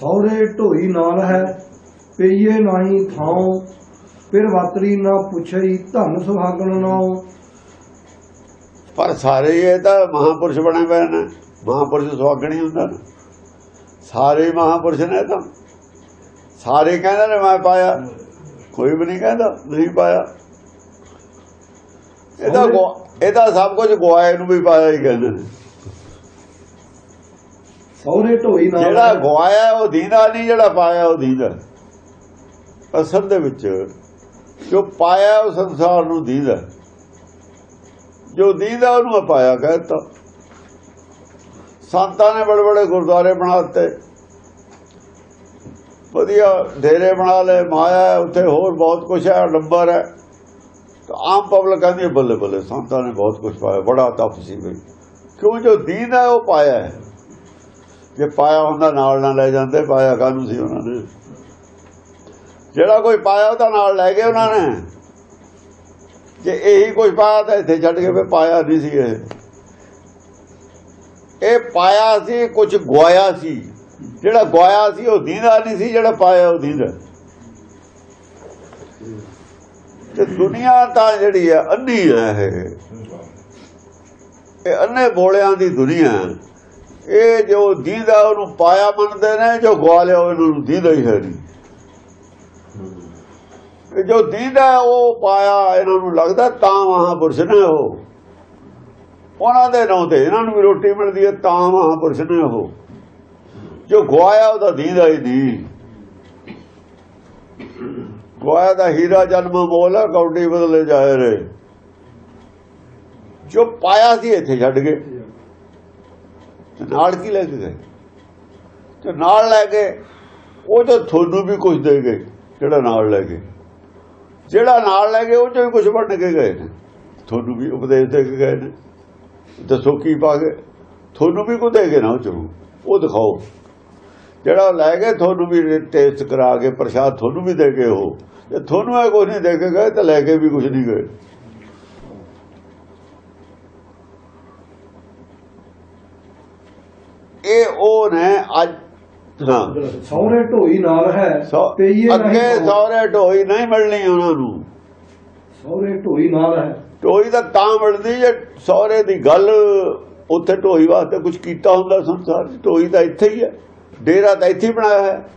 ਸੌਰੇ ਢੋਈ ਨਾਲ ਹੈ ਪਈਏ ਨਹੀਂ ਥਾਉ ਫਿਰ ਵਾਤਰੀ ਨਾ ਪੁੱਛਈ ਧਨ ਸੁਹਾਗਣ ਨਾਉ। ਪਰ ਸਾਰੇ ਇਹ ਤਾਂ ਮਹਾਪੁਰਸ਼ ਬਣੇ ਪਏ ਨੇ ਮਹਾਪੁਰਸ਼ ਸੁਹਾਗਣ ਹੁੰਦਾ ਨਾ। ਸਾਰੇ ਮਹਾਪੁਰਸ਼ ਨੇ ਤਾਂ। ਸਾਰੇ ਕਹਿੰਦੇ ਨੇ ਮੈਂ ਪਾਇਆ ਕੋਈ ਵੀ ਨਹੀਂ ਕਹਿੰਦਾ ਨਹੀਂ ਪਾਇਆ। ਇਹਦਾ ਇਹਦਾ ਸਭ ਕੁਝ ਗਵਾਏ ਨੂੰ ਵੀ ਪਾਇਆ ਹੀ ਕਹਿੰਦੇ ਨੇ। ਸੌਰੇ ਢੋਈ ਨਾਲ ਜਿਹੜਾ ਗਵਾਇਆ ਉਹ ਦੀਨਾ ਨਹੀਂ ਜਿਹੜਾ ਪਾਇਆ ਉਹ ਦੀਦਾ ਅਸਲ ਦੇ ਵਿੱਚ ਜੋ ਪਾਇਆ ਉਹ ਸੰਸਾਰ ਨੂੰ ਦੀਦਾ ਜੋ ਦੀਦਾ ਉਹਨੂੰ ਪਾਇਆ ਕਹਿੰਦਾ ਸੰਤਾਂ ਨੇ ਬੜੇ ਬੜੇ ਗੁਰਦੁਆਰੇ ਬਣਾਤੇ ਵਧੀਆ ਡੇਰੇ ਬਣਾ ਲਏ ਮਾਇਆ ਉੱਥੇ ਹੋਰ ਬਹੁਤ ਕੁਝ ਹੈ ਨੰਬਰ ਹੈ। ਆਮ ਪਬਲਿਕ ਕਹਿੰਦੀ ਹੈ, ਬੱਲੇ ਬੱਲੇ ਸੰਤਾਂ ਨੇ ਬਹੁਤ ਕੁਝ ਪਾਇਆ ਬੜਾ ਤਪ ਸੀ ਬਈ ਕਿਉਂ ਜੋ ਦੀਨ ਹੈ ਉਹ ਪਾਇਆ ਹੈ। ਜੇ ਪਾਇਆ ਹੁੰਦਾ ਨਾਲ ਨਾ ਲੈ ਜਾਂਦੇ, ਪਾਇਆ ਕਾਹਨੂੰ ਸੀ ਉਹਨਾਂ ਨੇ? ਜਿਹੜਾ ਕੋਈ ਪਾਇਆ ਉਹਦਾ ਨਾਲ ਲੈ ਗਏ ਉਹਨਾਂ ਨੇ। ਜੇ ਇਹੀ ਕੁਝ ਪਾਇਆ ਤਾਂ ਇੱਥੇ ਛੱਡ ਕੇ ਫੇ ਪਾਇਆ ਨਹੀਂ ਸੀ ਇਹ। ਇਹ ਪਾਇਆ ਸੀ ਕੁਝ ਗਵਾਇਆ ਸੀ। ਜਿਹੜਾ ਗਵਾਇਆ ਸੀ, ਉਹ ਦੀਦਾ ਨਹੀਂ ਸੀ, ਜਿਹੜਾ ਪਾਇਆ ਉਹ ਦੀਦਾ। ਤੇ ਦੁਨੀਆ ਤਾਂ ਜਿਹੜੀ ਹੈ, ਅੰਨੀ ਹੈ ਇਹ। ਇਹ ਅੰਨੇ ਬੋਲਿਆਂ ਦੀ ਦੁਨੀਆ ਹੈ। ਇਹ ਜੋ ਦੀਦਾ ਉਹਨੂੰ ਪਾਇਆ ਮੰਨਦੇ ਨੇ ਜੋ ਗਵਾ ਲਿਆ ਉਹਨੂੰ ਦੀਦਾ ਹੀ ਹੈ ਨਹੀਂ। ਜੋ ਦੀਦਾ ਉਹ ਪਾਇਆ ਇਹਨਾਂ ਨੂੰ ਲੱਗਦਾ ਤਾਂ ਮਹਾਪੁਰਸ਼ ਨੇ ਉਹ। ਉਹਨਾਂ ਦੇ ਨਾਂ ਤੇ ਇਹਨਾਂ ਨੂੰ ਵੀ ਰੋਟੀ ਮਿਲਦੀ ਹੈ ਤਾਂ ਮਹਾਪੁਰਸ਼ ਨੇ ਉਹ। ਜੋ ਗਵਾਇਆ ਉਹਦਾ ਦੀਦਾ ਹੀ ਨਹੀਂ। ਗਵਾਇਆ ਦਾ ਹੀਰਾ ਜਨਮ ਮੋਲ ਹੈ, ਕੌਡੀ ਬਦਲੇ ਜਾਏ ਰੇ ਜੋ ਪਾਇਆ ਸੀ ਇੱਥੇ ਛੱਡ ਗਏ ਤੇ ਨਾਲ ਕੀ ਲੈ ਕੇ ਗਏ? ਤੇ ਨਾਲ ਲੈ ਕੇ ਉਹ ਤਾਂ ਤੁਹਾਨੂੰ ਵੀ ਕੁਝ ਦੇ ਗਏ, ਜਿਹੜਾ ਨਾਲ ਲੈ ਗਏ ਜਿਹੜਾ ਨਾਲ ਲੈ ਗਏ ਉਹ ਚੋਂ ਵੀ ਕੁਝ ਵੰਡ ਕੇ ਗਏ ਨੇ। ਤੁਹਾਨੂੰ ਵੀ ਉਪਦੇਸ਼ ਦੇ ਕੇ ਗਏ ਨੇ। ਦੱਸੋ ਕੀ ਪਾ ਗਏ ਤੁਹਾਨੂੰ ਵੀ ਕੁਝ ਦੇ ਗਏ ਨਾ ਉਹ ਚੋਂ। ਉਹ ਦਿਖਾਓ। ਜਿਹੜਾ ਲੈ ਗਏ, ਤੁਹਾਨੂੰ ਵੀ ਟੇਸਟ ਕਰਾ ਕੇ ਪ੍ਰਸ਼ਾਦ ਤੁਹਾਨੂੰ ਵੀ ਦੇ ਗਏ ਉਹ। ਜੇ ਤੁਹਾਨੂੰ ਇਹ ਕੁਝ ਨਹੀਂ ਦੇ ਕੇ ਗਏ, ਤਾਂ ਲੈ ਕੇ ਵੀ ਕੁਝ ਨਹੀਂ ਗਏ। ਇਹ ਉਹ ਨੇ ਅੱਜ ਹਾਂ। ਸੌਰੇ ਢੋਈ ਨਾਲ ਹੈ ਅੱਗੇ। ਸੌਰੇ ਢੋਈ ਨਹੀਂ ਮਿਲਣੀ ਉਹਨਾਂ ਨੂੰ। ਸੌਰੇ ਢੋਈ ਨਾਲ ਹੈ। ਢੋਈ ਤਾਂ ਤਾਂ ਮਿਲਦੀ ਜੇ ਸਹੁਰੇ ਦੀ ਗੱਲ ਉੱਥੇ ਢੋਈ ਵਾਸਤੇ ਕੁਝ ਕੀਤਾ ਹੁੰਦਾ ਸੰਸਾਰ ਢੋਈ ਤਾਂ ਇੱਥੇ ਹੀ ਹੈ। ਡੇਰਾ ਤਾਂ ਇੱਥੇ ਬਣਾਇਆ ਹੈ।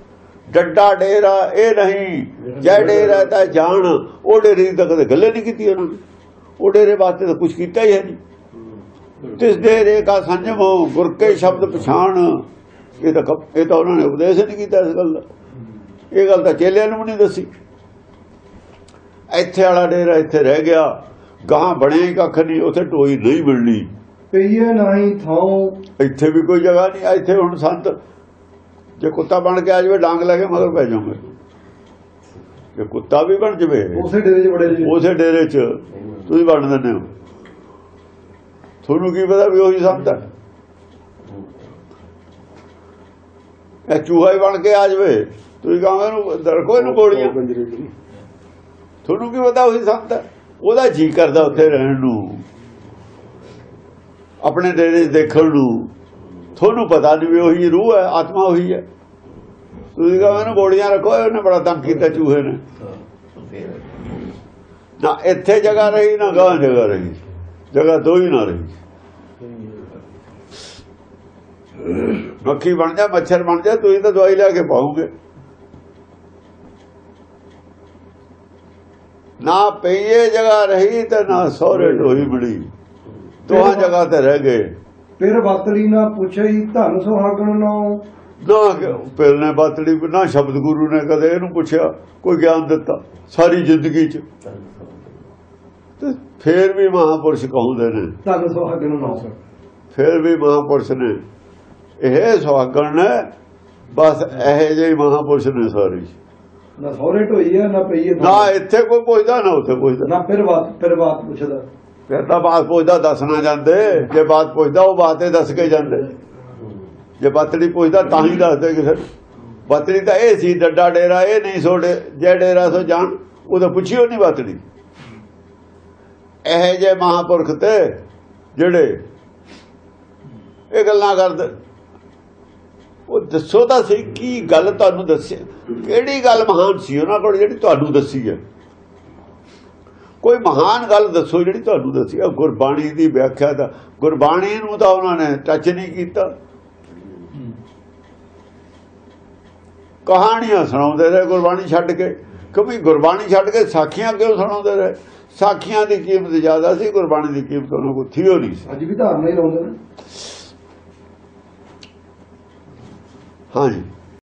ਡੱਡਾ ਡੇਰਾ ਇਹ ਨਹੀਂ। ਜੈ ਡੇਰਾ ਤਾਂ ਜਾਣ। ਉਹ ਡੇਰੇ ਦੀ ਤਾਂ ਕਦੇ ਗੱਲੇ ਨਹੀਂ ਕੀਤੀ ਉਹਨਾਂ ਨੇ। ਉਹ ਡੇਰੇ ਵਾਸਤੇ ਤਾਂ ਕੁਝ ਕੀਤਾ ਹੀ ਹੈ ਨਹੀਂ। ਤਿਸ ਡੇਰੇ ਕਾ ਸੰਜਮ ਗੁਰ ਕੇ ਸ਼ਬਦ ਪਛਾਣ। ਇਹ ਤਾਂ ਇਹ ਤਾਂ ਉਹਨਾਂ ਨੇ ਉਪਦੇਸ਼ ਨਹੀਂ ਕੀਤਾ ਇਸ ਗੱਲ ਦਾ। ਇਹ ਗੱਲ ਤਾਂ ਚੇਲਿਆਂ ਨੂੰ ਨਹੀਂ ਦੱਸੀ। ਇੱਥੇ ਵਾਲਾ ਡੇਰਾ ਇੱਥੇ ਰਹਿ ਗਿਆ। ਗਾਂ ਬਣਿਆ ਹੀ ਕੱਖ ਨਹੀਂ ਉੱਥੇ ਟੋਈ ਨਹੀਂ ਮਿਲਣੀ। ਪਈਏ ਨਹੀਂ ਥਾਉ। ਇੱਥੇ ਵੀ ਕੋਈ ਜਗ੍ਹਾ ਨਹੀਂ ਇੱਥੇ ਹੁਣ ਸੰਤ। ਜੇ ਕੁੱਤਾ ਬਣ ਕੇ ਆ ਜਾਵੇ ਡਾਂਗ ਲੈ ਕੇ ਮਗਰ ਪੈ ਜਾਓਗੇ ਜੇ ਕੁੱਤਾ ਵੀ ਬਣ ਜਾਵੇ ਉਸੇ ਡੇਰੇ 'ਚ ਬੜੇ ਉਸੇ ਡੇਰੇ 'ਚ ਤੁਸੀਂ ਬਣ ਦਿੰਦੇ ਹੋ। ਤੁਹਾਨੂੰ ਕੀ ਪਤਾ ਵੀ ਉਹੀ ਸੰਤ ਹੈ? ਇਹ ਚੂਹਾ ਹੀ ਬਣ ਕੇ ਆ ਜਾਵੇ। ਤੁਸੀਂ ਕਹਾਂਗੇ ਇਹਨੂੰ ਦਰਖੋ ਇਹਨੂੰ ਗੋਲੀਆਂ। ਤੁਹਾਨੂੰ ਕੀ ਪਤਾ ਉਹੀ ਸੰਤ ਹੈ? ਉਹਦਾ ਜੀ ਕਰਦਾ ਉੱਥੇ ਰਹਿਣ ਨੂੰ। ਆਪਣੇ ਡੇਰੇ 'ਚ ਦੇਖਣ ਨੂੰ। ਤੁਹਾਨੂੰ ਪਤਾ ਨਹੀਂ ਵੀ ਉਹੀ ਰੂਹ ਹੈ ਆਤਮਾ ਉਹੀ ਹੈ। ਤੁਸੀਂ ਕਹਾਂਗੇ ਇਹਨੂੰ ਗੋਲੀਆਂ ਰੱਖੋ ਉਹਨੇ ਬੜਾ ਤੰਗ ਕੀਤਾ ਚੂਹੇ ਨੇ। ਨਾ ਇੱਥੇ ਜਗ੍ਹਾ ਰਹੀ ਨਾ ਗਾਂ ਜਗ੍ਹਾ ਰਹੀ। ਜਗ੍ਹਾ ਦੋ ਹੀ ਨਾ ਰਹੀ। ਮੱਖੀ ਬਣ ਜਾ ਮੱਛਰ ਬਣ ਜਾ ਤੁਸੀਂ ਤਾਂ ਦਵਾਈ ਲੈ ਕੇ ਪਾਉਂਗੇ ਨਾ ਪਈਏ ਜਗ੍ਹਾ ਰਹੀ ਤੇ ਨਾ ਸਹੁਰੇ ਢੋਈ ਬੜੀ ਦੋਹਾਂ ਜਗ੍ਹਾ ਤੇ ਰਹਿ ਗਏ। ਫਿਰ ਵਾਤਰੀ ਨਾ ਪੁੱਛਈ ਧਨ ਸੁਹਾਗਣ ਨਾ ਕਿ- ਫਿਰ ਨੇ ਬਾਤੜੀ ਨਾ ਸ਼ਬਦ ਗੁਰੂ ਨੇ ਕਦੇ ਇਹਨੂੰ ਪੁੱਛਿਆ ਕੋਈ ਗਿਆਨ ਦਿੱਤਾ ਸਾਰੀ ਜ਼ਿੰਦਗੀ ਚ। ਤੇ ਫਿਰ ਵੀ ਮਹਾਪੁਰਸ਼ ਕਹੁੰਦੇ ਨੇ। ਧਨ ਸੁਹਾਗਣ ਨਾਉ ਫਿਰ ਵੀ ਮਹਾਪੁਰਸ਼ ਨੇ। ਇਹ ਸੁਹਾਗਣ ਨੇ ਬਸ ਇਹ ਜਿਹੇ ਮਹਾਪੁਰਸ਼ ਨੇ ਸਾਰੇ। ਨਾ ਸੌਰੇ ਢੋਈ ਹੈ ਨਾ ਪਈਏ ਨਾ ਇੱਥੇ ਕੋਈ ਪੁੱਛਦਾ ਨਾ ਉੱਥੇ ਪੁੱਛਦਾ। ਨਾ ਫਿਰ ਬਾਤ ਫਿਰ ਬਾਤ ਪੁੱਛਦਾ। ਫਿਰ ਤਾਂ ਬਾਤ ਪੁੱਛਦਾ ਦੱਸਣਾ ਜਾਂਦੇ। ਜੇ ਬਾਤ ਪੁੱਛਦਾ ਉਹ ਬਾਤੇ ਦੱਸ ਕੇ ਜਾਂਦੇ। ਜੇ ਬਾਤੜੀ ਪੁੱਛਦਾ ਤਾਂ ਹੀ ਦੱਸਦੇ ਕਿਸੇ ਨੂੰ। ਬਾਤੜੀ ਤਾਂ ਇਹ ਸੀ ਡੱਡਾ ਡੇਰਾ ਇਹ ਨਹੀਂ ਸੋਡੇ ਜੇ ਡੇਰਾ ਸੋ ਜਾਣ ਉਹ ਤਾਂ ਪੁੱਛਿਓ ਨਹੀਂ ਬਾਤੜੀ। ਇਹ ਜੇ ਮਹਾਪੁਰਖ ਤੇ ਜਿਹੜੇ ਇਹ ਗੱਲਾਂ ਕਰਦੇ। ਉਹ ਦੱਸੋ ਤਾਂ ਸਹੀ ਕੀ ਗੱਲ ਤੁਹਾਨੂੰ ਦੱਸਿਆ ਕਿਹੜੀ ਗੱਲ ਮਹਾਨ ਸੀ ਉਹਨਾਂ ਕੋਲ ਜਿਹੜੀ ਤੁਹਾਨੂੰ ਦੱਸੀ ਹੈ? ਕੋਈ ਮਹਾਨ ਗੱਲ ਦੱਸੋ ਜਿਹੜੀ ਤੁਹਾਨੂੰ ਦੱਸੀ ਹੈ। ਗੁਰਬਾਣੀ ਦੀ ਵਿਆਖਿਆ ਦਾ, ਗੁਰਬਾਣੀ ਨੂੰ ਤਾਂ ਉਹਨਾਂ ਨੇ ਟੱਚ ਨਹੀਂ ਕੀਤਾ। ਕਹਾਣੀਆਂ ਸੁਣਾਉਂਦੇ ਰਹੇ ਗੁਰਬਾਣੀ ਛੱਡ ਕੇ। ਕਿਉਂਕਿ ਗੁਰਬਾਣੀ ਛੱਡ ਕੇ ਸਾਖੀਆਂ ਕਿਉਂ ਸੁਣਾਉਂਦੇ ਰਹੇ? ਸਾਖੀਆਂ ਦੀ ਕੀਮਤ ਜ਼ਿਆਦਾ ਸੀ ਗੁਰਬਾਣੀ ਦੀ ਕੀਮਤ ਉਹਨਾਂ ਕੋਲ ਥੀ ਨਹੀਂ ਸੀ। ਅੱਜ ਵੀ ਧਾਰਨਾ ਹੀ ਲਾਉਂਦੇ ਨੇ। ਹਾਂਜੀ।